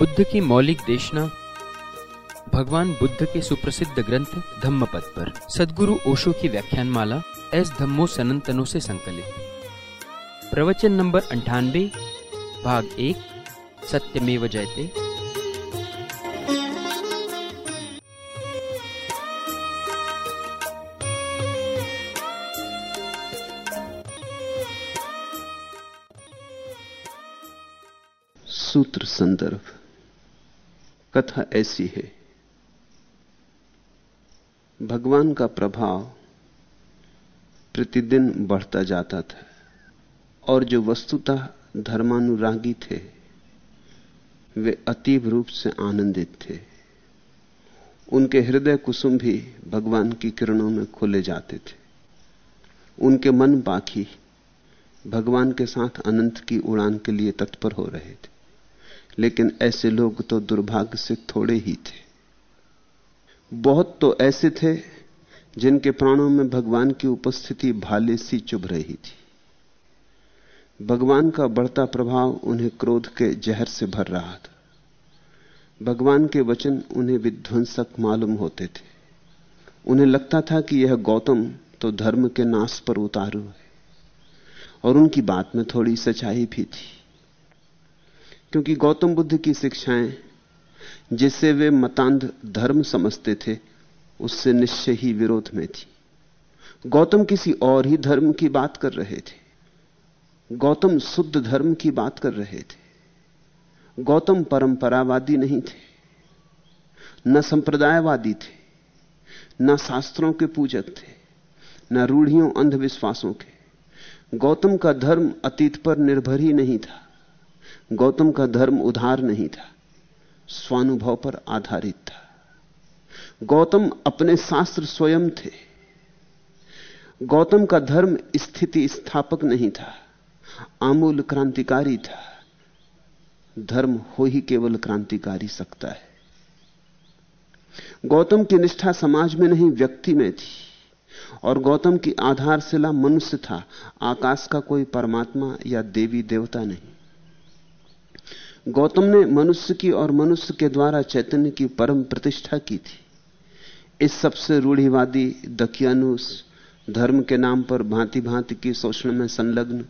बुद्ध की मौलिक देशना, भगवान बुद्ध के सुप्रसिद्ध ग्रंथ धम्मपद पर। सदगुरु ओशो की व्याख्यान माला एस धम्मो सनंतनों से संकलित। प्रवचन नंबर अंठानबे भाग एक, सत्यमेव जयते। सूत्र संदर्भ। कथा ऐसी है। भगवान का प्रभाव प्रतिदिन बढ़ता जाता था और जो वस्तुतः धर्मानुरागी थे, वे अतीब रूप से आनंदित थे। उनके हृदय कुसुम भी भगवान की किरणों में खोले जाते थे। उनके मन बाकी भगवान के साथ अनंत की उड़ान के लिए तत्पर हो रहे थे। लेकिन ऐसे लोग तो दुर्भाग्य से थोड़े ही थे। बहुत तो ऐसे थे जिनके प्राणों में भगवान की उपस्थिति भाले सी चुभ रही थी। भगवान का बढ़ता प्रभाव उन्हें क्रोध के जहर से भर रहा था। भगवान के वचन उन्हें विध्वंसक मालूम होते थे। उन्हें लगता था कि यह गौतम तो धर्म के नाश पर उतारू है। और उनकी बात में थोड़ी सच्चाई भी थी। क्योंकि गौतम बुद्ध की शिक्षाएँ जिसे वे मतांध धर्म समझते थे, उससे निश्चय ही विरोध में थी। गौतम किसी और ही धर्म की बात कर रहे थे। गौतम शुद्ध धर्म की बात कर रहे थे। गौतम परंपरावादी नहीं थे। न संप्रदायवादी थे, न शास्त्रों के पूजक थे, न रूढ़ियों अंधविश्वासों के। गौतम का धर्म अतीत पर निर्भर ही नहीं था। गौतम का धर्म उधार नहीं था, स्वानुभव पर आधारित था। गौतम अपने शास्त्र स्वयं थे। गौतम का धर्म स्थिति स्थापक नहीं था, आमूल क्रांतिकारी था। धर्म हो ही केवल क्रांतिकारी सकता है। गौतम की निष्ठा समाज में नहीं, व्यक्ति में थी। और गौतम की आधारशिला मनुष्य था, आकाश का कोई परमात्मा या देवी देवता नहीं। गौतम ने मनुष्य की और मनुष्य के द्वारा चैतन्य की परम प्रतिष्ठा की थी। इस सबसे रूढ़िवादी दकियानुस धर्म के नाम पर भांति भांति की शोषण में संलग्न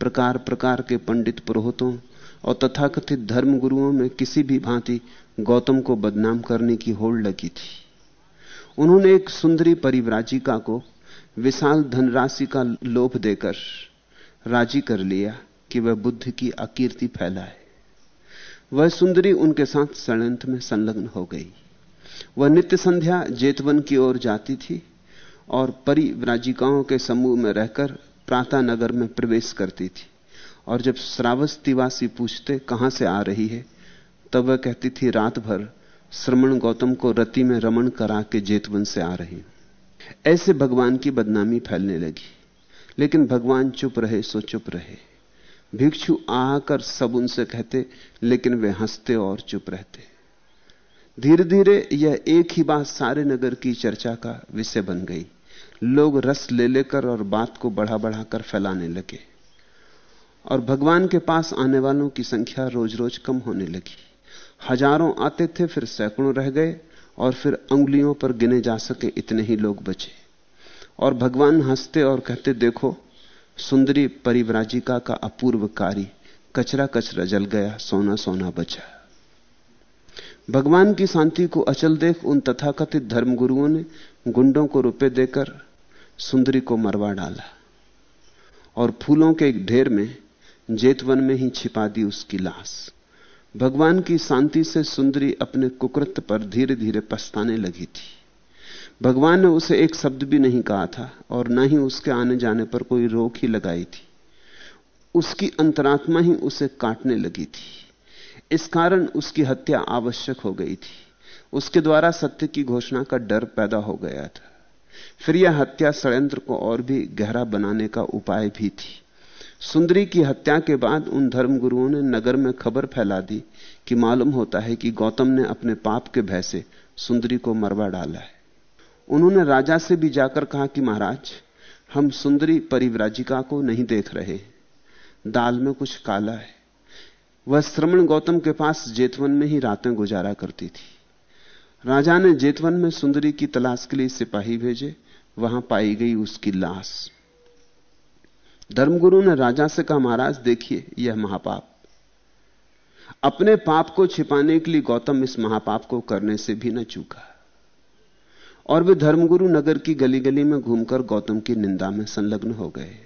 प्रकार प्रकार के पंडित पुरोहितों और तथाकथित धर्म गुरुओं में किसी भी भांति गौतम को बदनाम करने की होड़ लगी थी। उन्होंने एक सुंदरी परिव्राजिका को विशाल धनराशि का लोभ देकर राज़ी कर लिया कि वह बुद्ध की अकीर्ति फैलाए। वह सुंदरी उनके साथ षड्यंत्र में संलग्न हो गई। वह नित्य संध्या जेतवन की ओर जाती थी और परिव्राजिकाओं के समूह में रहकर प्राता नगर में प्रवेश करती थी। और जब श्रावस्तिवासी पूछते, कहाँ से आ रही है? तब वह कहती थी रात भर श्रमण गौतम को रति में रमण करा के जेतवन से आ रही ऐसे भगवान की बदनामी फैलने लगी। लेकिन भगवान चुप रहे, सो चुप रहे। भिक्षु आकर सब उनसे कहते, लेकिन वे हँसते और चुप रहते। धीरे धीरे यह एक ही बात सारे नगर की चर्चा का विषय बन गई। लोग रस ले लेकर और बात को बढ़ा बढ़ाकर फैलाने लगे। और भगवान के पास आने वालों की संख्या रोज रोज कम होने लगी। हज़ारों आते थे, फिर सैकड़ों रह गए, और फिर अंगुलियों पर गिने जा सके इतने ही लोग बचे। और भगवान हँसते और कहते, देखो सुंदरी परिव्राजिका का अपूर्व कार्य कचरा कचरा जल गया, सोना सोना बचा। भगवान की शांति को अचल देख उन तथाकथित धर्मगुरुओं ने गुंडों को रुपए देकर सुंदरी को मरवा डाला और फूलों के एक ढेर में, जेतवन में ही छिपा दी उसकी लाश। भगवान की शांति से सुंदरी अपने कुकृत पर धीरे धीरे पछताने लगी थी। भगवान ने उसे एक शब्द भी नहीं कहा था और न ही उसके आने जाने पर कोई रोक ही लगाई थी। उसकी अंतरात्मा ही उसे काटने लगी थी। इस कारण उसकी हत्या आवश्यक हो गई थी। उसके द्वारा सत्य की घोषणा का डर पैदा हो गया था। फिर यह हत्या षड्यंत्र को और भी गहरा बनाने का उपाय भी थी। सुंदरी की हत्या के बाद उन धर्मगुरुओं ने नगर में खबर फैला दी कि मालूम होता है कि गौतम ने अपने पाप के भय से सुंदरी को मरवा डाला है। उन्होंने राजा से भी जाकर कहा कि महाराज, हम सुंदरी परिव्राजिका को नहीं देख रहे। दाल में कुछ काला है। वह श्रमण गौतम के पास जेतवन में ही रातें गुजारा करती थी। राजा ने जेतवन में सुंदरी की तलाश के लिए सिपाही भेजे, वहाँ पाई गई उसकी लाश। धर्मगुरु ने राजा से कहा, महाराज, देखिए, यह महापाप। अपने पाप को छिपाने के लिए गौतम इस महापाप को करने से भी न चूका। और वे धर्मगुरु नगर की गली गली में घूमकर गौतम की निंदा में संलग्न हो गए।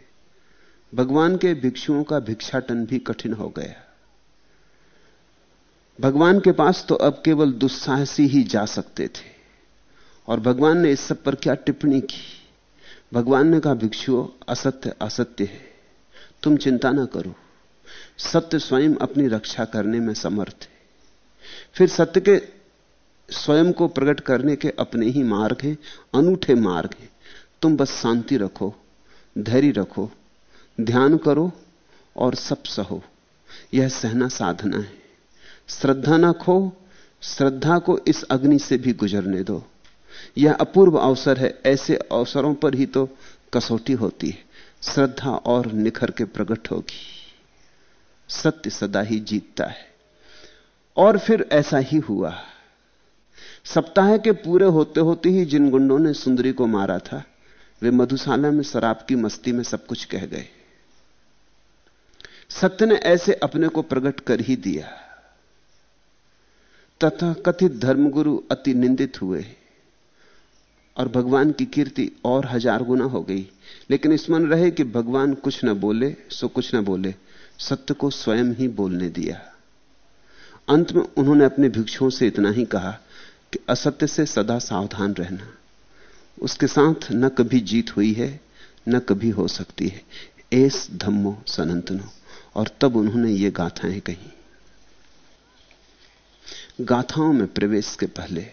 भगवान के भिक्षुओं का भिक्षाटन भी कठिन हो गया। भगवान के पास तो अब केवल दुस्साहसी ही जा सकते थे। और भगवान ने इस सब पर क्या टिप्पणी की? भगवान ने कहा, भिक्षुओं, असत्य असत्य है। तुम चिंता ना करो। सत्य स्वयं अपनी रक्षा करने में समर्थ है। फिर सत्य के स्वयं को प्रकट करने के अपने ही मार्ग हैं, अनूठे मार्ग हैं। तुम बस शांति रखो, धैर्य रखो, ध्यान करो और सब सहो। यह सहना साधना है। श्रद्धा ना खो, श्रद्धा को इस अग्नि से भी गुजरने दो। यह अपूर्व अवसर है, ऐसे अवसरों पर ही तो कसौटी होती है। श्रद्धा और निखर के प्रकट होगी। सत्य सदा ही जीतता है। और फिर ऐसा ही हुआ। सप्ताह के पूरे होते होते ही जिन गुंडों ने सुंदरी को मारा था, वे मधुशाला में शराब की मस्ती में सब कुछ कह गए। सत्य ने ऐसे अपने को प्रकट कर ही दिया। तथा कथित धर्मगुरु अति निंदित हुए और भगवान की कीर्ति और हज़ार गुना हो गई। लेकिन स्मरण रहे कि भगवान कुछ न बोले, सो कुछ न बोले, सत्य को स्वयं ही बोलने दिया। अंत में उन्होंने अपने भिक्षुओं से इतना ही कहा कि असत्य से सदा सावधान रहना। उसके साथ न कभी जीत हुई है, न कभी हो सकती है। एस धम्मो सनंतनो। और तब उन्होंने ये गाथाएँ कही। गाथाओं में प्रवेश के पहले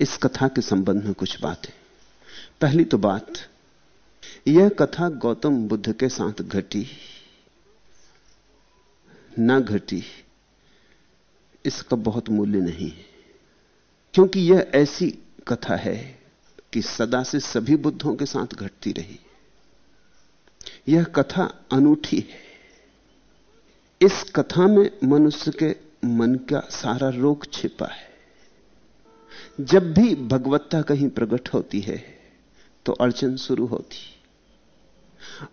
इस कथा के संबंध में कुछ बातें। पहली तो बात, यह कथा गौतम बुद्ध के साथ घटी, ना घटी, इसका बहुत मूल्य नहीं है। क्योंकि यह ऐसी कथा है कि सदा से सभी बुद्धों के साथ घटती रही। यह कथा अनूठी है। इस कथा में मनुष्य के मन का सारा रोग छिपा है। जब भी भगवत्ता कहीं प्रकट होती है तो अड़चन शुरू होती।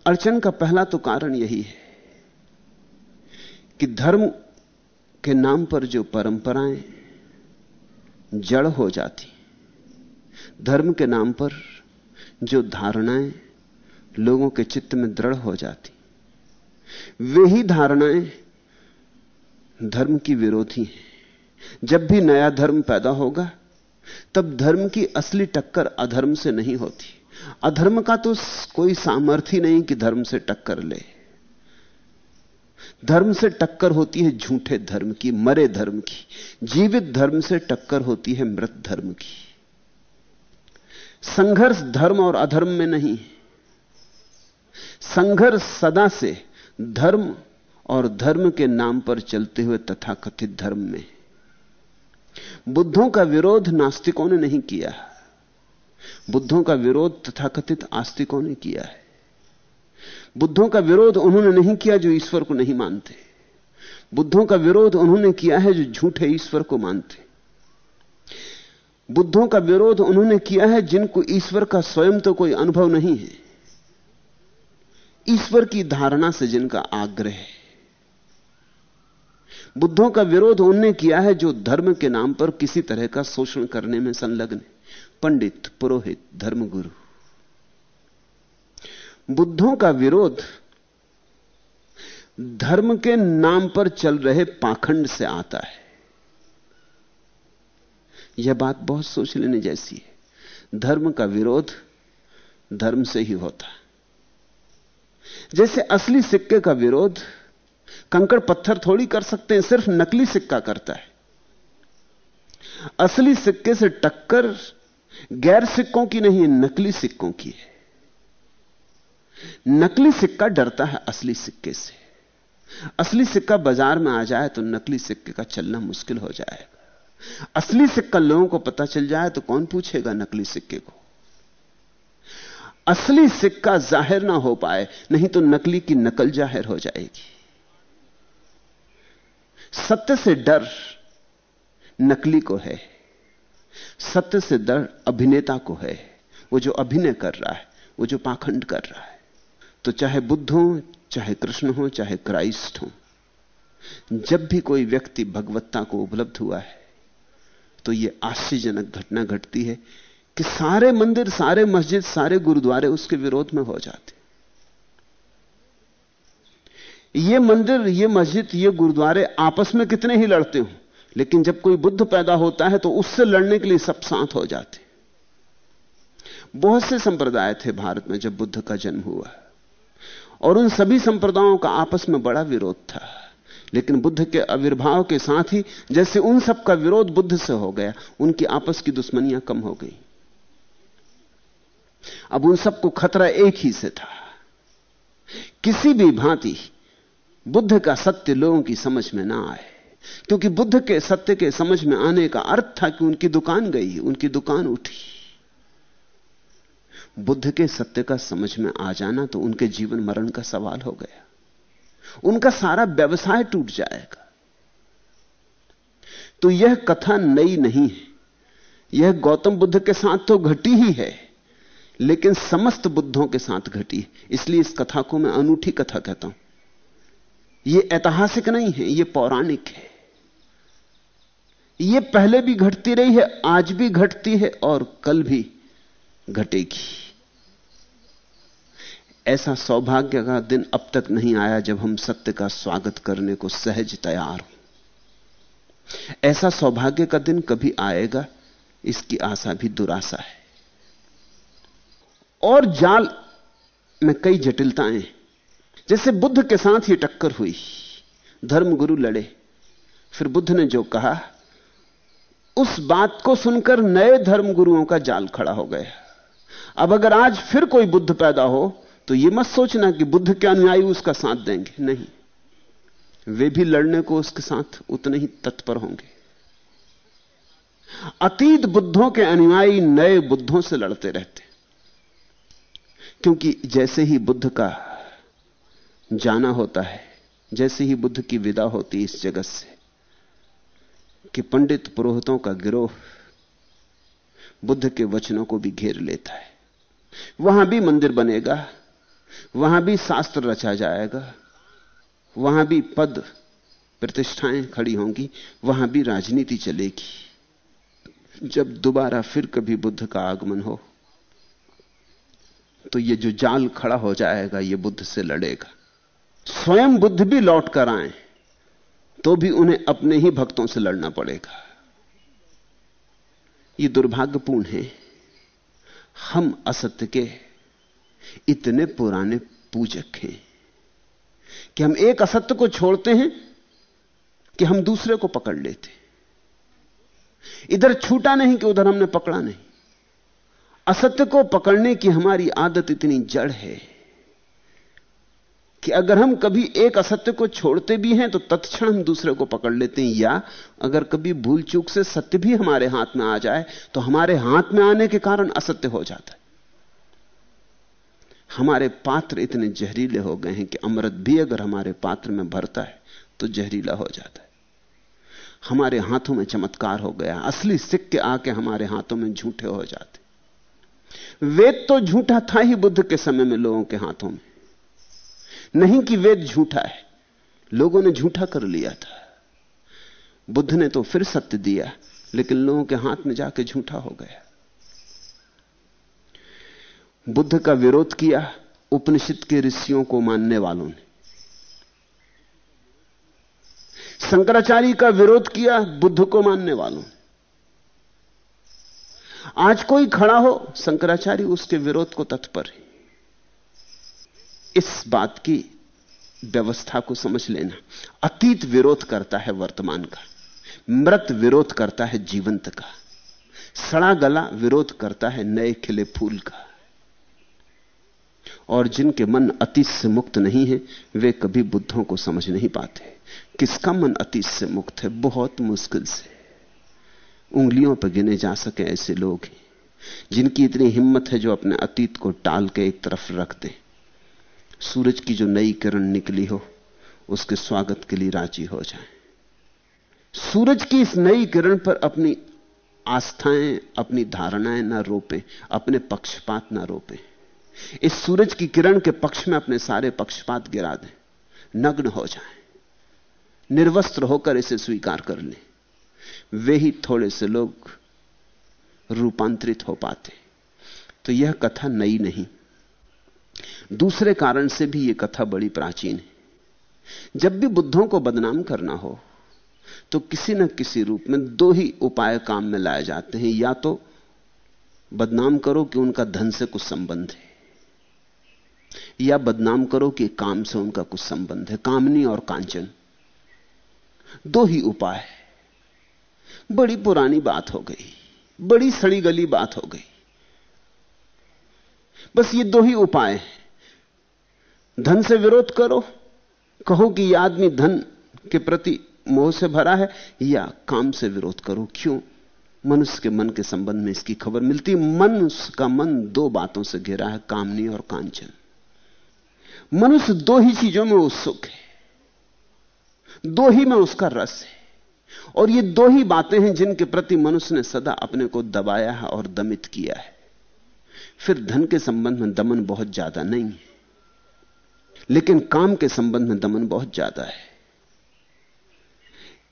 अड़चन का पहला तो कारण यही है कि धर्म के नाम पर जो परंपराएँ जड़ हो जाती। धर्म के नाम पर जो धारणाएँ लोगों के चित्त में दृढ़ हो जाती, वे ही धारणाएँ धर्म की विरोधी हैं। जब भी नया धर्म पैदा होगा, तब धर्म की असली टक्कर अधर्म से नहीं होती। अधर्म का तो कोई सामर्थ्य नहीं कि धर्म से टक्कर ले। धर्म से टक्कर होती है झूठे धर्म की, मरे धर्म की, जीवित धर्म से टक्कर होती है मृत धर्म की। संघर्ष धर्म और अधर्म में नहीं संघर्ष सदा से धर्म और धर्म के नाम पर चलते हुए तथाकथित धर्म में। बुद्धों का विरोध नास्तिकों ने नहीं किया। बुद्धों का विरोध तथाकथित आस्तिकों ने किया है। बुद्धों का विरोध उन्होंने नहीं किया जो ईश्वर को नहीं मानते। बुद्धों का विरोध उन्होंने किया है जो झूठे ईश्वर को मानते। बुद्धों का विरोध उन्होंने किया है जिनको ईश्वर का स्वयं तो कोई अनुभव नहीं है। ईश्वर की धारणा से जिनका आग्रह है। बुद्धों का विरोध उनने किया है जो धर्म के नाम पर किसी तरह का शोषण करने में संलग्न पंडित, पुरोहित, धर्मगुरु। बुद्धों का विरोध धर्म के नाम पर चल रहे पाखंड से आता है। यह बात बहुत सोच लेने जैसी है। धर्म का विरोध धर्म से ही होता है। जैसे असली सिक्के का विरोध कंकड़ पत्थर थोड़ी कर सकते हैं, सिर्फ़ नकली सिक्का करता है। असली सिक्के से टक्कर गैर सिक्कों की नहीं, नकली सिक्कों की है। नकली सिक्का डरता है असली सिक्के से। असली सिक्का बाज़ार में आ जाए तो नकली सिक्के का चलना मुश्किल हो जाएगा। असली सिक्का लोगों को पता चल जाए तो कौन पूछेगा नकली सिक्के को? असली सिक्का ज़ाहिर ना हो पाए, नहीं तो नकली की नकल ज़ाहिर हो जाएगी। सत्य से डर नकली को है। सत्य से डर अभिनेता को है। वो जो अभिनय कर रहा है, वो जो पाखंड कर रहा है। तो चाहे बुद्ध हो, चाहे कृष्ण हो, चाहे क्राइस्ट हो, जब भी कोई व्यक्ति भगवत्ता को उपलब्ध हुआ है तो यह आश्चर्यजनक घटना घटती है कि सारे मंदिर, सारे मस्जिद, सारे गुरुद्वारे उसके विरोध में हो जाते ये मंदिर, ये मस्जिद, ये गुरुद्वारे आपस में कितने ही लड़ते हो, लेकिन जब कोई बुद्ध पैदा होता है तो उससे लड़ने के लिए सब साथ हो जाते बहुत से संप्रदाय थे भारत में जब बुद्ध का जन्म हुआ। और उन सभी संप्रदायों का आपस में बड़ा विरोध था। लेकिन बुद्ध के आविर्भाव के साथ ही, जैसे उन सब का विरोध बुद्ध से हो गया, उनकी आपस की दुश्मनियाँ कम हो गई। अब उन सबको खतरा एक ही से था। किसी भी भांति बुद्ध का सत्य लोगों की समझ में ना आए। क्योंकि बुद्ध के सत्य के समझ में आने का अर्थ था कि उनकी दुकान गई, उनकी दुकान उठी। बुद्ध के सत्य का समझ में आ जाना तो उनके जीवन मरण का सवाल हो गया। उनका सारा व्यवसाय टूट जाएगा। तो यह कथा नई नहीं है। यह गौतम बुद्ध के साथ तो घटी ही है, लेकिन समस्त बुद्धों के साथ घटी है। इसलिए इस कथा को मैं अनूठी कथा कहता हूँ। यह ऐतिहासिक नहीं है यह पौराणिक है। यह पहले भी घटती रही है, आज भी घटती है और कल भी घटेगी। ऐसा सौभाग्य का दिन अब तक नहीं आया जब हम सत्य का स्वागत करने को सहज तैयार हो। ऐसा सौभाग्य का दिन कभी आएगा, इसकी आशा भी दुराशा है। और जाल में कई जटिलताएँ जैसे बुद्ध के साथ ही टक्कर हुई, धर्मगुरु लड़े। फिर बुद्ध ने जो कहा, उस बात को सुनकर नए धर्मगुरुओं का जाल खड़ा हो गया। अब अगर आज फिर कोई बुद्ध पैदा हो तो यह मत सोचना कि बुद्ध के अनुयायी उसका साथ देंगे। नहीं। वे भी लड़ने को उसके साथ उतने ही तत्पर होंगे। अतीत बुद्धों के अनुयायी नए बुद्धों से लड़ते रहते। क्योंकि जैसे ही बुद्ध का जाना होता है, जैसे ही बुद्ध की विदा होती इस जगत से, कि पंडित पुरोहितों का गिरोह बुद्ध के वचनों को भी घेर लेता है। वहाँ भी मंदिर बनेगा। वहाँ भी शास्त्र रचा जाएगा, वहाँ भी पद प्रतिष्ठाएँ खड़ी होंगी, वहाँ भी राजनीति चलेगी। जब दोबारा फिर कभी बुद्ध का आगमन हो तो ये जो जाल खड़ा हो जाएगा, ये बुद्ध से लड़ेगा। स्वयं बुद्ध भी लौट कर आए तो भी उन्हें अपने ही भक्तों से लड़ना पड़ेगा। ये दुर्भाग्यपूर्ण है। हम असत्य के इतने पुराने पूजक हैं कि हम एक असत्य को छोड़ते हैं कि हम दूसरे को पकड़ लेते इधर छूटा नहीं कि उधर हमने पकड़ा नहीं। असत्य को पकड़ने की हमारी आदत इतनी जड़ है कि अगर हम कभी एक असत्य को छोड़ते भी हैं तो तत्क्षण हम दूसरे को पकड़ लेते हैं। या अगर कभी भूल चूक से सत्य भी हमारे हाथ में आ जाए तो हमारे हाथ में आने के कारण असत्य हो जाता है। हमारे पात्र इतने जहरीले हो गए हैं कि अमृत भी अगर हमारे पात्र में भरता है तो जहरीला हो जाता है। हमारे हाथों में चमत्कार हो गया, असली सिक्के आके हमारे हाथों में झूठे हो जाते। वेद तो झूठा था ही बुद्ध के समय में लोगों के हाथों में। नहीं कि वेद झूठा है, लोगों ने झूठा कर लिया था। बुद्ध ने तो फिर सत्य दिया, लेकिन लोगों के हाथ में जाके झूठा हो गया। बुद्ध का विरोध किया, उपनिषद के ऋषियों को मानने वालों ने। शंकराचार्य का विरोध किया, बुद्ध को मानने वालों आज कोई खड़ा हो, शंकराचार्य उसके विरोध को तत्पर है। इस बात की व्यवस्था को समझ लेना। अतीत विरोध करता है वर्तमान का, मृत विरोध करता है जीवंत का, सड़ा गला विरोध करता है नए खिले फूल का। और जिनके मन अतीत से मुक्त नहीं है, वे कभी बुद्धों को समझ नहीं पाते। किसका मन अतीत से मुक्त है? बहुत मुश्किल से। उंगलियों पर गिने जा सके ऐसे लोग हैं, जिनकी इतनी हिम्मत है जो अपने अतीत को टाल के एक तरफ़ रख दें। सूरज की जो नई किरण निकली हो, उसके स्वागत के लिए राज़ी हो जाए। सूरज की इस नई किरण पर अपनी आस्थाएँ, अपनी धारणाएँ ना रोपें, अपने पक्षपात ना रोपे। इस सूरज की किरण के पक्ष में अपने सारे पक्षपात गिरा दें। नग्न हो जाएँ। निर्वस्त्र होकर इसे स्वीकार कर लें। वे ही थोड़े से लोग रूपांतरित हो पाते। तो यह कथा नई नहीं। दूसरे कारण से भी यह कथा बड़ी प्राचीन है। जब भी बुद्धों को बदनाम करना हो तो किसी न किसी रूप में दो ही उपाय काम में लाए जाते हैं। या तो बदनाम करो कि उनका धन से कुछ संबंध है। या बदनाम करो कि काम से उनका कुछ संबंध है, कामनी और कांचन। दो ही उपाय बड़ी पुरानी बात हो गई, बड़ी सड़ी गली बात हो गई। बस ये दो ही उपाय हैं। धन से विरोध करो, कहो कि यह आदमी धन के प्रति मोह से भरा है, या काम से विरोध करो। क्यों? मनुष्य के मन के संबंध में इसकी खबर मिलती। मनुष्य का मन दो बातों से घिरा है, कामनी और कांचन। मनुष्य दो ही चीज़ों में उत्सुक है। दो ही में उसका रस है। और ये दो ही बातें हैं जिनके प्रति मनुष्य ने सदा अपने को दबाया है और दमित किया है। फिर धन के संबंध में दमन बहुत ज़्यादा नहीं है। लेकिन काम के संबंध में दमन बहुत ज़्यादा है।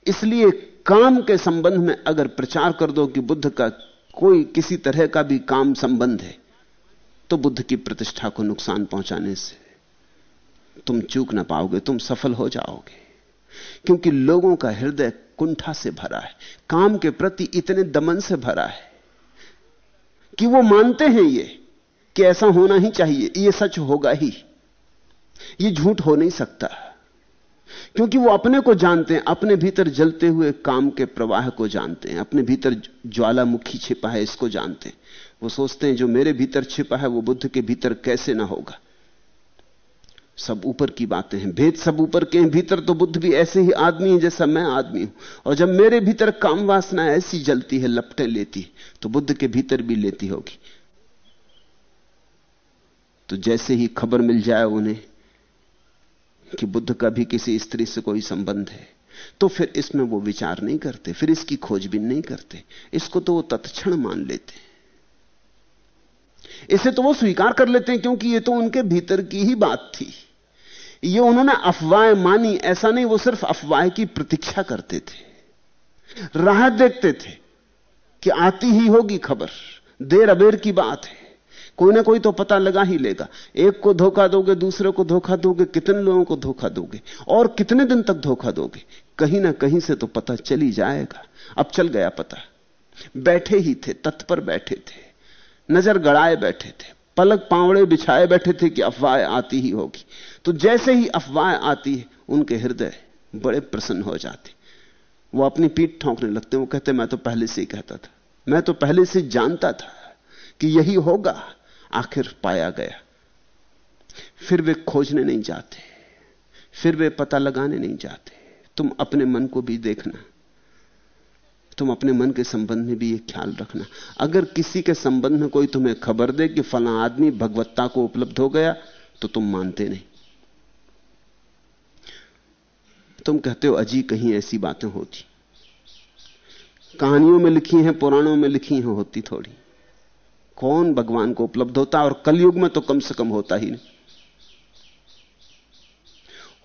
इसलिए काम के संबंध में अगर प्रचार कर दो कि बुद्ध का कोई किसी तरह का भी काम संबंध है तो बुद्ध की प्रतिष्ठा को नुकसान पहुँचाने से तुम चूक ना पाओगे, तुम सफल हो जाओगे। क्योंकि लोगों का हृदय कुंठा से भरा है, काम के प्रति इतने दमन से भरा है, कि वो मानते हैं ये, कि ऐसा होना ही चाहिए, ये सच होगा ही। ये झूठ हो नहीं सकता। क्योंकि वो अपने को जानते हैं, अपने भीतर जलते हुए काम के प्रवाह को जानते हैं, अपने भीतर ज्वालामुखी छिपा है, इसको जानते हैं। वो सोचते हैं, जो मेरे भीतर छिपा है, वो बुद्ध के भीतर कैसे ना होगा। सब ऊपर की बातें हैं। भेद सब ऊपर के हैं, भीतर तो बुद्ध भी ऐसे ही आदमी है जैसा मैं आदमी हूँ। और जब मेरे भीतर काम वासना ऐसी जलती है, लपटे लेती तो बुद्ध के भीतर भी लेती होगी। तो जैसे ही खबर मिल जाए उन्हें कि बुद्ध का भी किसी स्त्री से कोई संबंध है तो फिर इसमें वो विचार नहीं करते, फिर इसकी खोजबीन नहीं करते। इसको तो वो तत्क्षण मान लेते इसे तो वो स्वीकार कर लेते हैं, क्योंकि ये तो उनके भीतर की ही बात थी। ये उन्होंने अफवाह मानी, ऐसा नहीं, वो सिर्फ़ अफवाह की प्रतीक्षा करते थे। राह देखते थे कि आती ही होगी खबर, देर अबेर की बात है। कोई ना कोई तो पता लगा ही लेगा, एक को धोखा दोगे, दूसरे को धोखा दोगे, कितने लोगों को धोखा दोगे, और कितने दिन तक धोखा दोगे, कहीं ना कहीं से तो पता चली जाएगा। अब चल गया पता। बैठे ही थे तत्पर बैठे थे, नज़र गड़ाए बैठे थे। पलक पावड़े बिछाए बैठे थे कि अफवाह आती ही होगी। तो जैसे ही अफवाह आती है, उनके हृदय बड़े प्रसन्न हो जाते। वो अपनी पीठ ठोंकने लगते वो कहते मैं तो पहले से ही कहता था। मैं तो पहले से जानता था कि यही होगा। आखिर पाया गया। फिर वे खोजने नहीं जाते। फिर वे पता लगाने नहीं जाते। तुम अपने मन को भी देखना। तुम अपने मन के संबंध में भी ये ख्याल रखना। अगर किसी के संबंध में कोई तुम्हें खबर दे कि फला आदमी भगवत्ता को उपलब्ध हो गया तो तुम मानते नहीं। तुम कहते हो अजी कहीं ऐसी बातें होती। कहानियों में लिखी हैं, पुराणों में लिखी हैं, होती थोड़ी। कौन भगवान को उपलब्ध होता? और कलयुग में तो कम से कम होता ही नहीं।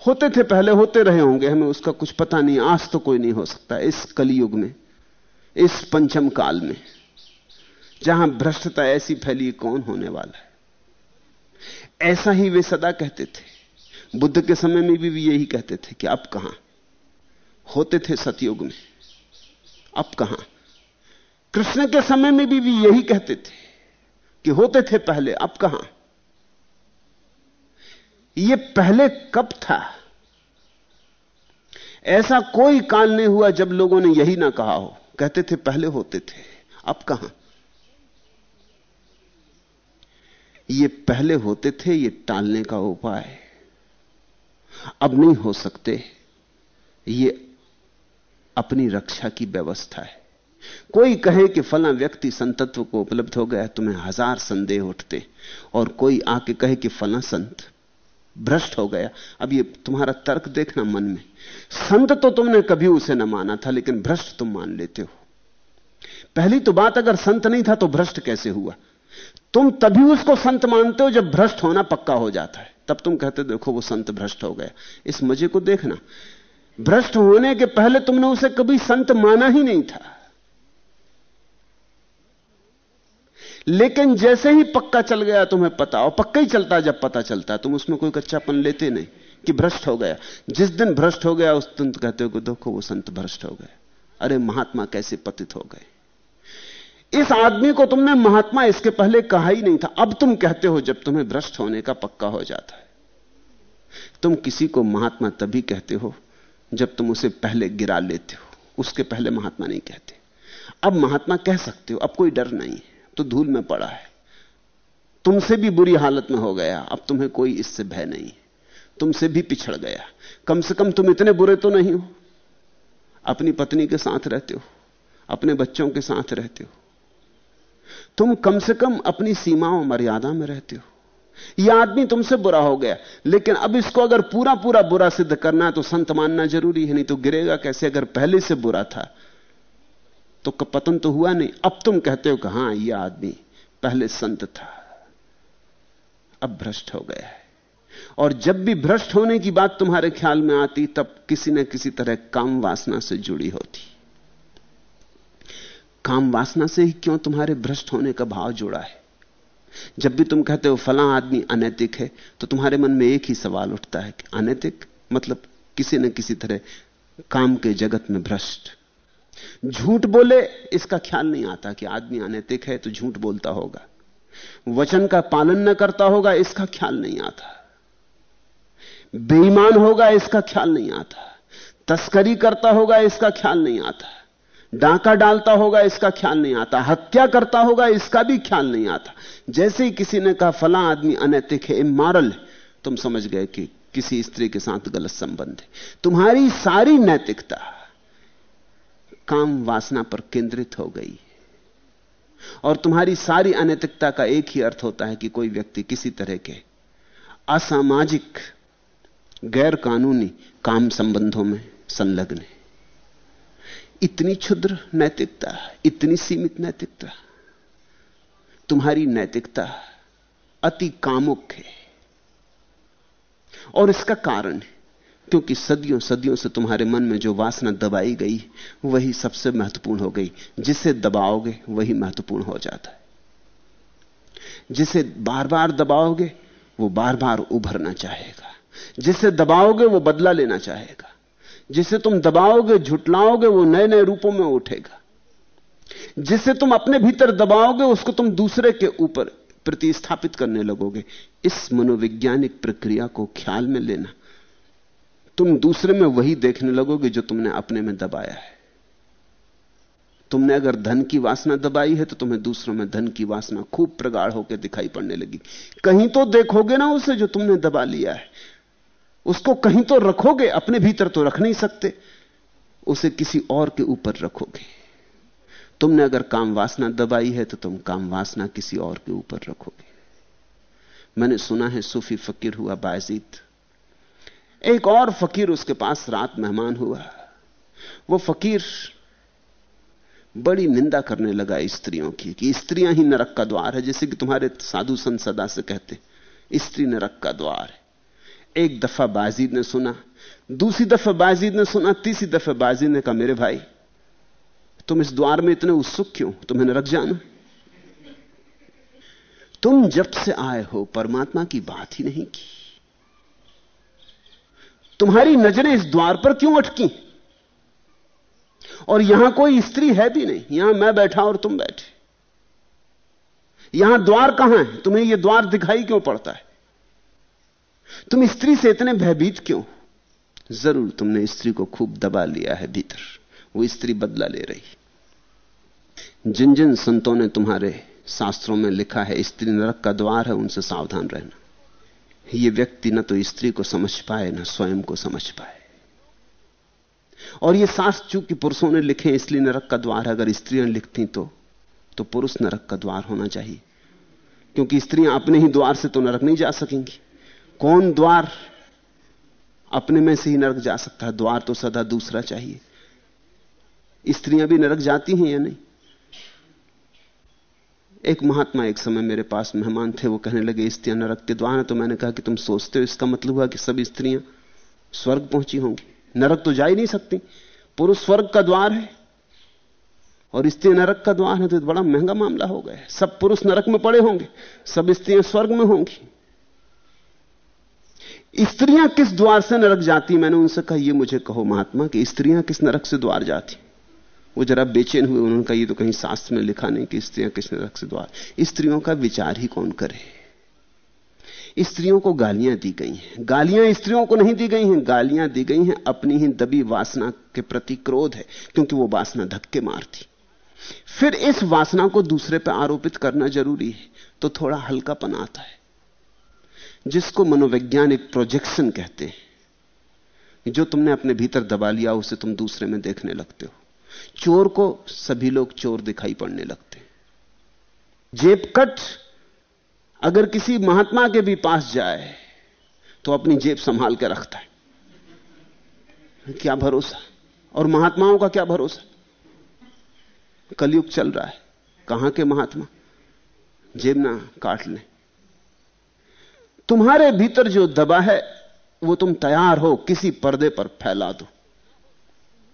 होते थे, पहले होते रहे होंगे, हमें उसका कुछ पता नहीं, आज तो कोई नहीं हो सकता। इस कलयुग में इस पंचम काल में जहाँ भ्रष्टता ऐसी फैली कौन होने वाला है? ऐसा ही वे सदा कहते थे। बुद्ध के समय में भी, भी यही कहते थे कि अब कहाँ? होते थे सतयुग में। अब कहाँ? कृष्ण के समय में भी, भी यही कहते थे कि होते थे पहले अब कहाँ? ये पहले कब था? ऐसा कोई काल नहीं हुआ जब लोगों ने यही ना कहा हो। कहते थे पहले होते थे, अब कहाँ? ये पहले होते थे, ये टालने का उपाय। अब नहीं हो सकते, ये अपनी रक्षा की व्यवस्था है। कोई कहे कि फला व्यक्ति संतत्व को उपलब्ध हो गया तुम्हें हज़ार संदेह उठते, और कोई आके कहे कि फला संत भ्रष्ट हो गया। अब ये तुम्हारा तर्क देखना मन में। संत तो तुमने कभी उसे न माना था, लेकिन भ्रष्ट तुम मान लेते हो। पहली तो बात, अगर संत नहीं था तो भ्रष्ट कैसे हुआ? तुम तभी उसको संत मानते हो जब भ्रष्ट होना पक्का हो जाता है। तब तुम कहते देखो, वो संत भ्रष्ट हो गया। इस मज़े को देखना। भ्रष्ट होने के पहले तुमने उसे कभी संत माना ही नहीं था। लेकिन जैसे ही पक्का चल गया तुम्हें पता, और पक्का ही चलता जब पता चलता, तुम उसमें कोई कच्चापन लेते नहीं कि भ्रष्ट हो गया। जिस दिन भ्रष्ट हो गया, उस दिन तो कहते हो देखो, वो संत भ्रष्ट हो गए। अरे, महात्मा कैसे पतित हो गए? इस आदमी को तुमने महात्मा इसके पहले कहा ही नहीं था। अब तुम कहते हो, जब तुम्हें भ्रष्ट होने का पक्का हो जाता है। तुम किसी को महात्मा तभी कहते हो, जब तुम उसे पहले गिरा लेते हो। उसके पहले महात्मा नहीं कहते। अब महात्मा कह सकते हो, अब कोई डर नहीं है। तो धूल में पड़ा है। तुमसे भी बुरी हालत में हो गया। अब तुम्हें कोई इससे भय नहीं। तुमसे भी पिछड़ गया। कम से कम तुम इतने बुरे तो नहीं हो। अपनी पत्नी के साथ रहते हो। अपने बच्चों के साथ रहते हो। तुम कम से कम अपनी सीमाओं मर्यादा में रहते हो। यह आदमी तुमसे बुरा हो गया। लेकिन अब इसको अगर पूरा पूरा बुरा सिद्ध करना है तो संत मानना ज़रूरी है, नहीं तो गिरेगा कैसे? अगर पहले से बुरा था तो पतन तो हुआ नहीं। अब तुम कहते हो कि हाँ यह आदमी पहले संत था, अब भ्रष्ट हो गया है। और जब भी भ्रष्ट होने की बात तुम्हारे ख्याल में आती, तब किसी न किसी तरह काम वासना से जुड़ी होती। काम वासना से ही क्यों तुम्हारे भ्रष्ट होने का भाव जुड़ा है? जब भी तुम कहते हो फला आदमी अनैतिक है तो तुम्हारे मन में एक ही सवाल उठता है कि अनैतिक मतलब किसी न किसी तरह काम के जगत में भ्रष्ट। झूठ बोले, इसका ख्याल नहीं आता कि आदमी अनैतिक है तो झूठ बोलता होगा। वचन का पालन न करता होगा, इसका ख्याल नहीं आता। बेईमान होगा, इसका ख्याल नहीं आता। तस्करी करता होगा, इसका ख्याल नहीं आता। डांका डालता होगा, इसका ख्याल नहीं आता। हत्या करता होगा, इसका भी ख्याल नहीं आता। जैसे ही किसी ने कहा, फला आदमी अनैतिक है इमारल है, तुम समझ गए कि किसी स्त्री के साथ गलत संबंध है। तुम्हारी सारी नैतिकता काम वासना पर केंद्रित हो गई। और तुम्हारी सारी अनैतिकता का एक ही अर्थ होता है कि कोई व्यक्ति किसी तरह के असामाजिक गैर कानूनी काम संबंधों में संलग्न है। इतनी क्षुद्र नैतिकता, इतनी सीमित नैतिकता, तुम्हारी नैतिकता अति कामुक है। और इसका कारण है क्योंकि सदियों सदियों से तुम्हारे मन में जो वासना दबाई गई, वही सबसे महत्वपूर्ण हो गई। जिसे दबाओगे, वही महत्वपूर्ण हो जाता है। जिसे बार बार दबाओगे, वो बार बार उभरना चाहेगा। जिसे दबाओगे, वो बदला लेना चाहेगा। जिसे तुम दबाओगे, झुटलाओगे, वो नए नए रूपों में उठेगा। जिसे तुम अपने भीतर दबाओगे, उसको तुम दूसरे के ऊपर प्रतिस्थापित करने लगोगे। इस मनोवैज्ञानिक प्रक्रिया को ख्याल में लेना तुम दूसरे में वही देखने लगोगे जो तुमने अपने में दबाया है। तुमने अगर धन की वासना दबाई है तो तुम्हें दूसरों में धन की वासना खूब प्रगाढ़ होकर दिखाई पड़ने लगी। कहीं तो देखोगे ना उसे जो तुमने दबा लिया है। उसको कहीं तो रखोगे, अपने भीतर तो रख नहीं सकते। उसे किसी और के ऊपर रखोगे। तुमने अगर काम वासना दबाई है तो तुम काम वासना किसी और के ऊपर रखोगे। मैंने सुना है सूफी फकीर हुआ बायजीत एक और फकीर उसके पास रात मेहमान हुआ। वो फकीर बड़ी निंदा करने लगा स्त्रियों की, कि स्त्रियाँ ही नरक का द्वार है, जैसे कि तुम्हारे साधु संत सदा से कहते, स्त्री नरक का द्वार है। एक दफ़ा बाजीद ने सुना, दूसरी दफ़ा बाजीद ने सुना, तीसरी दफ़ा बाजीद ने कहा, मेरे भाई, तुम इस द्वार में इतने उत्सुक क्यों? तुम्हें नरक जाना तुम जब से आए हो, परमात्मा की बात ही नहीं की। तुम्हारी नज़रें इस द्वार पर क्यों अटकी? और यहाँ कोई स्त्री है भी नहीं। यहाँ मैं बैठा और तुम बैठे। यहाँ द्वार कहाँ है? तुम्हें यह द्वार दिखाई क्यों पड़ता है? तुम स्त्री से इतने भयभीत क्यों? ज़रूर तुमने स्त्री को खूब दबा लिया है भीतर। वो स्त्री बदला ले रही। जिन जिन संतों ने तुम्हारे शास्त्रों में लिखा है, स्त्री नरक का द्वार है, उनसे सावधान रहना। ये व्यक्ति न तो स्त्री को समझ पाए, न स्वयं को समझ पाए। और ये सास चूँकि पुरुषों ने लिखे इसलिए नरक का द्वार अगर स्त्रियाँ लिखती तो तो पुरुष नरक का द्वार होना चाहिए। क्योंकि स्त्रियाँ अपने ही द्वार से तो नरक नहीं जा सकेंगी। कौन द्वार अपने में से ही नरक जा सकता है? द्वार तो सदा दूसरा चाहिए। स्त्रियाँ भी नरक जाती हैं या नहीं? एक महात्मा एक समय मेरे पास मेहमान थे, वो कहने लगे, स्त्रियाँ नरक के द्वार है। तो मैंने कहा कि तुम सोचते हो, इसका मतलब हुआ कि सब स्त्रियाँ स्वर्ग पहुँची होंगी। नरक तो जा ही नहीं सकती। पुरुष स्वर्ग का द्वार है और स्त्री नरक का द्वार है तो बड़ा महँगा मामला हो गया सब पुरुष नरक में पड़े होंगे, सब स्त्रियाँ स्वर्ग में होंगी। स्त्रियाँ किस द्वार से नरक जाती? मैंने उनसे कहा यह मुझे कहो महात्मा कि स्त्रियाँ किस नरक से द्वार जाती? वो जरा बेचैन हुए, उन्होंने कहा, ये तो कहीं शास्त्र में लिखा नहीं कि स्त्रियाँ किस नरक से द्वार स्त्रियों का विचार ही कौन करे? स्त्रियों को गालियाँ दी गई हैं। गालियाँ स्त्रियों को नहीं दी गई हैं। गालियाँ दी गई हैं अपनी ही दबी वासना के प्रति क्रोध है, क्योंकि वो वासना धक्के मारती। फिर इस वासना को दूसरे पर आरोपित करना ज़रूरी है तो थोड़ा हल्कापन आता है। जिसको मनोवैज्ञानिक प्रोजेक्शन कहते हैं, जो तुमने अपने भीतर दबा लिया, उसे तुम दूसरे में देखने लगते हो। चोर को सभी लोग चोर दिखाई पड़ने लगते। जेब कट, अगर किसी महात्मा के भी पास जाए तो अपनी जेब संभाल के रखता है। क्या भरोसा? और महात्माओं का क्या भरोसा? कलयुग चल रहा है। कहाँ के महात्मा? जेब ना काट लें। तुम्हारे भीतर जो दबा है, वो तुम तैयार हो, किसी पर्दे पर फैला दो।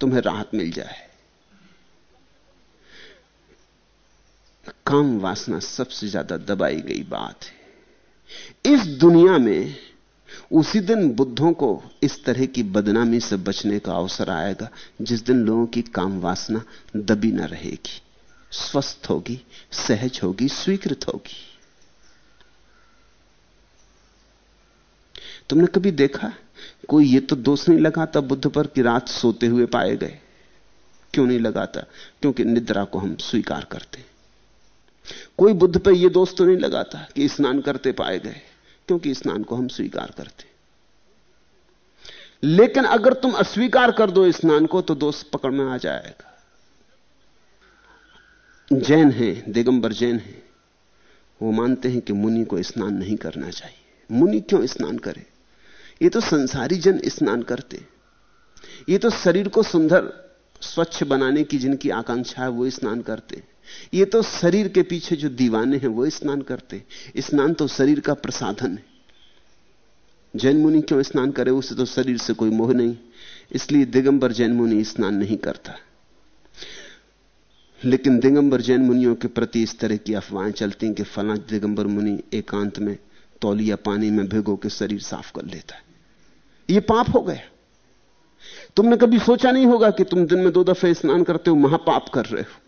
तुम्हें राहत मिल जाए। काम वासना सबसे ज़्यादा दबाई गई बात है। इस दुनिया में उसी दिन बुद्धों को इस तरह की बदनामी से बचने का अवसर आएगा, जिस दिन लोगों की काम वासना दबी न रहेगी। स्वस्थ होगी, सहज होगी, स्वीकृत होगी। तुमने कभी देखा, कोई ये तो दोष नहीं लगाता बुद्ध पर कि रात सोते हुए पाए गए? क्यों नहीं लगाता? क्योंकि निद्रा को हम स्वीकार करते हैं। कोई बुद्ध पर यह दोष तो नहीं लगाता कि स्नान करते पाए गए, क्योंकि स्नान को हम स्वीकार करते। लेकिन अगर तुम अस्वीकार कर दो स्नान को तो दोष पकड़ में आ जाएगा। जैन है, दिगंबर जैन है, वो मानते हैं कि मुनि को स्नान नहीं करना चाहिए। मुनि क्यों स्नान करे? ये तो संसारी जन स्नान करते। ये तो शरीर को सुंदर, स्वच्छ बनाने की जिनकी आकांक्षा है, वो स्नान करते। ये तो शरीर के पीछे जो दीवाने हैं, वो स्नान करते स्नान तो शरीर का प्रसाधन है। जैन मुनि क्यों स्नान करे, उसे तो शरीर से कोई मोह नहीं। इसलिए दिगंबर जैन मुनि स्नान नहीं करता। लेकिन दिगंबर जैन मुनियों के प्रति इस तरह की अफवाहें चलती कि फला दिगंबर मुनि एकांत में तौलिया पानी में भिगो के शरीर साफ़ कर लेता है। यह पाप हो गया। तुमने कभी सोचा नहीं होगा कि तुम दिन में दो दफे स्नान करते हो, महापाप कर रहे हो।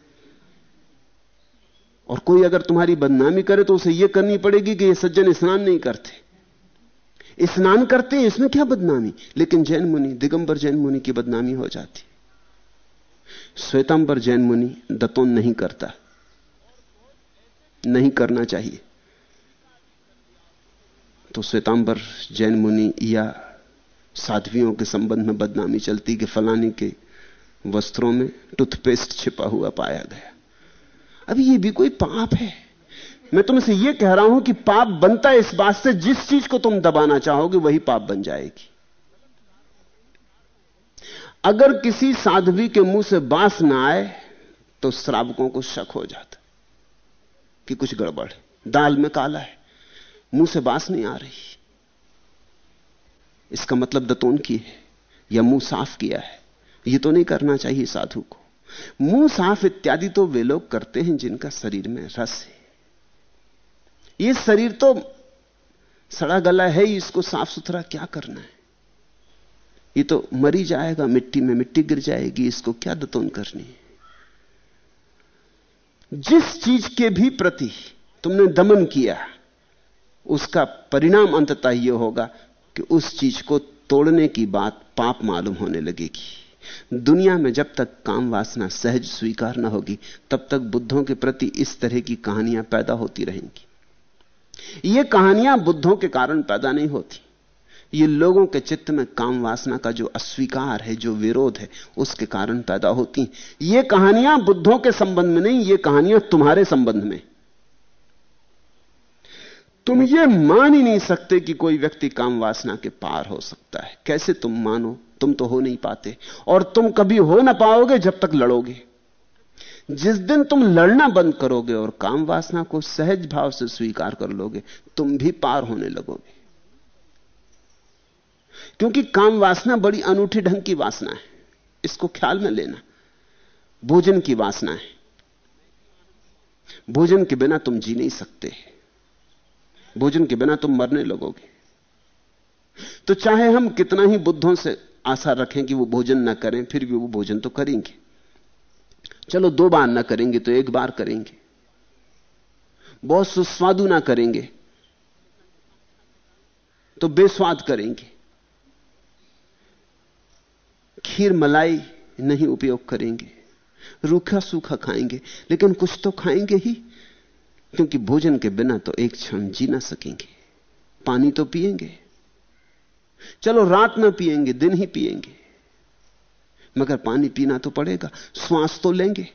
और कोई अगर तुम्हारी बदनामी करे तो उसे यह करनी पड़ेगी कि ये सज्जन स्नान नहीं करते। स्नान करते हैं, इसमें क्या बदनामी? लेकिन जैन मुनि, दिगंबर जैन मुनि की बदनामी हो जाती। श्वेतांबर जैन मुनि दतोन नहीं करता। नहीं करना चाहिए। तो श्वेतांबर जैन मुनि या साध्वियों के संबंध में बदनामी चलती कि फलाने के वस्त्रों में टूथपेस्ट छिपा हुआ पाया गया। अभी ये भी कोई पाप है। मैं तुमसे यह कह रहा हूँ कि पाप बनता है इस बात से, जिस चीज़ को तुम दबाना चाहोगे, वही पाप बन जाएगी। अगर किसी साध्वी के मुँह से बाँस ना आए तो श्रावकों को शक हो जाता कि कुछ गड़बड़ दाल में काला है, मुँह से बाँस नहीं आ रही। इसका मतलब दतोन की है, या मुँह साफ़ किया है। यह तो नहीं करना चाहिए साधु को। मुँह साफ़ इत्यादि तो वे लोग करते हैं जिनका शरीर में रस है। ये शरीर तो सड़ा गला है ही इसको साफ़ सुथरा क्या करना है? ये तो मरी जाएगा, मिट्टी में मिट्टी गिर जाएगी, इसको क्या दतोन करनी है? जिस चीज़ के भी प्रति तुमने दमन किया, उसका परिणाम अंततः यह होगा कि उस चीज़ को तोड़ने की बात पाप मालूम होने लगेगी। दुनिया में जब तक काम वासना सहज स्वीकार न होगी, तब तक बुद्धों के प्रति इस तरह की कहानियाँ पैदा होती रहेंगी। ये कहानियाँ बुद्धों के कारण पैदा नहीं होती। ये लोगों के चित्त में काम वासना का जो अस्वीकार है, जो विरोध है, उसके कारण पैदा होती ये कहानियाँ बुद्धों के संबंध में नहीं, ये कहानियाँ तुम्हारे संबंध में। तुम ये मान ही नहीं सकते कि कोई व्यक्ति काम वासना के पार हो सकता है। कैसे तुम मानो तुम तो हो नहीं पाते और तुम कभी हो ना पाओगे जब तक लड़ोगे। जिस दिन तुम लड़ना बंद करोगे और काम वासना को सहज भाव से स्वीकार कर लोगे, तुम भी पार होने लगोगे। क्योंकि काम वासना बड़ी अनूठी ढंग की वासना है। इसको ख्याल में लेना। भोजन की वासना है। भोजन के बिना तुम जी नहीं सकते। भोजन के बिना तुम मरने लगोगे। तो चाहे हम कितना ही बुद्धों से आशा रखें कि वो भोजन ना करें, फिर भी वो भोजन तो करेंगे। चलो दो बार ना करेंगे तो एक बार करेंगे। बहुत सुस्वादु ना करेंगे तो बेस्वाद करेंगे। खीर मलाई नहीं उपयोग करेंगे। रूखा सूखा खाएँगे, लेकिन कुछ तो खाएँगे ही, क्योंकि भोजन के बिना तो एक क्षण जी ना सकेंगे। पानी तो पिएँगे। चलो रात ना पिएँगे दिन ही पिएँगे मगर पानी पीना तो पड़ेगा, श्वास तो लेंगे।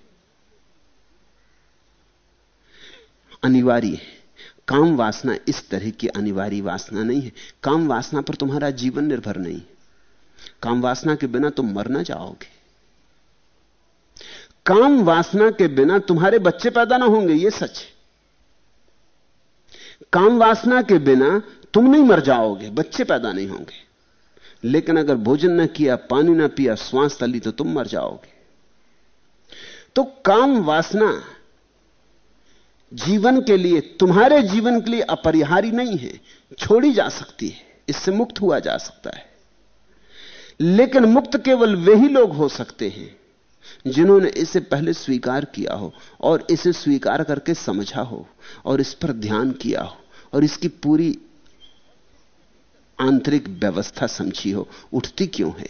अनिवार्य है, काम वासना इस तरह की अनिवार्य वासना नहीं है। काम वासना पर तुम्हारा जीवन निर्भर नहीं काम वासना के बिना तुम मर ना जाओगे। काम वासना के बिना तुम्हारे बच्चे पैदा ना होंगे यह सच है। काम वासना के बिना तुम नहीं मर जाओगे, बच्चे पैदा नहीं होंगे। लेकिन अगर भोजन ना किया, पानी ना पिया, श्वास तली तो तुम मर जाओगे। तो काम वासना जीवन के लिए, तुम्हारे जीवन के लिए अपरिहारी नहीं है, छोड़ी जा सकती है, इससे मुक्त हुआ जा सकता है। लेकिन मुक्त केवल वही लोग हो सकते हैं, जिन्होंने इसे पहले स्वीकार किया हो, और इसे स्वीकार करके समझा हो, और इस पर ध्यान किया हो, और इसकी पूरी आंतरिक व्यवस्था समझी हो। उठती क्यों है?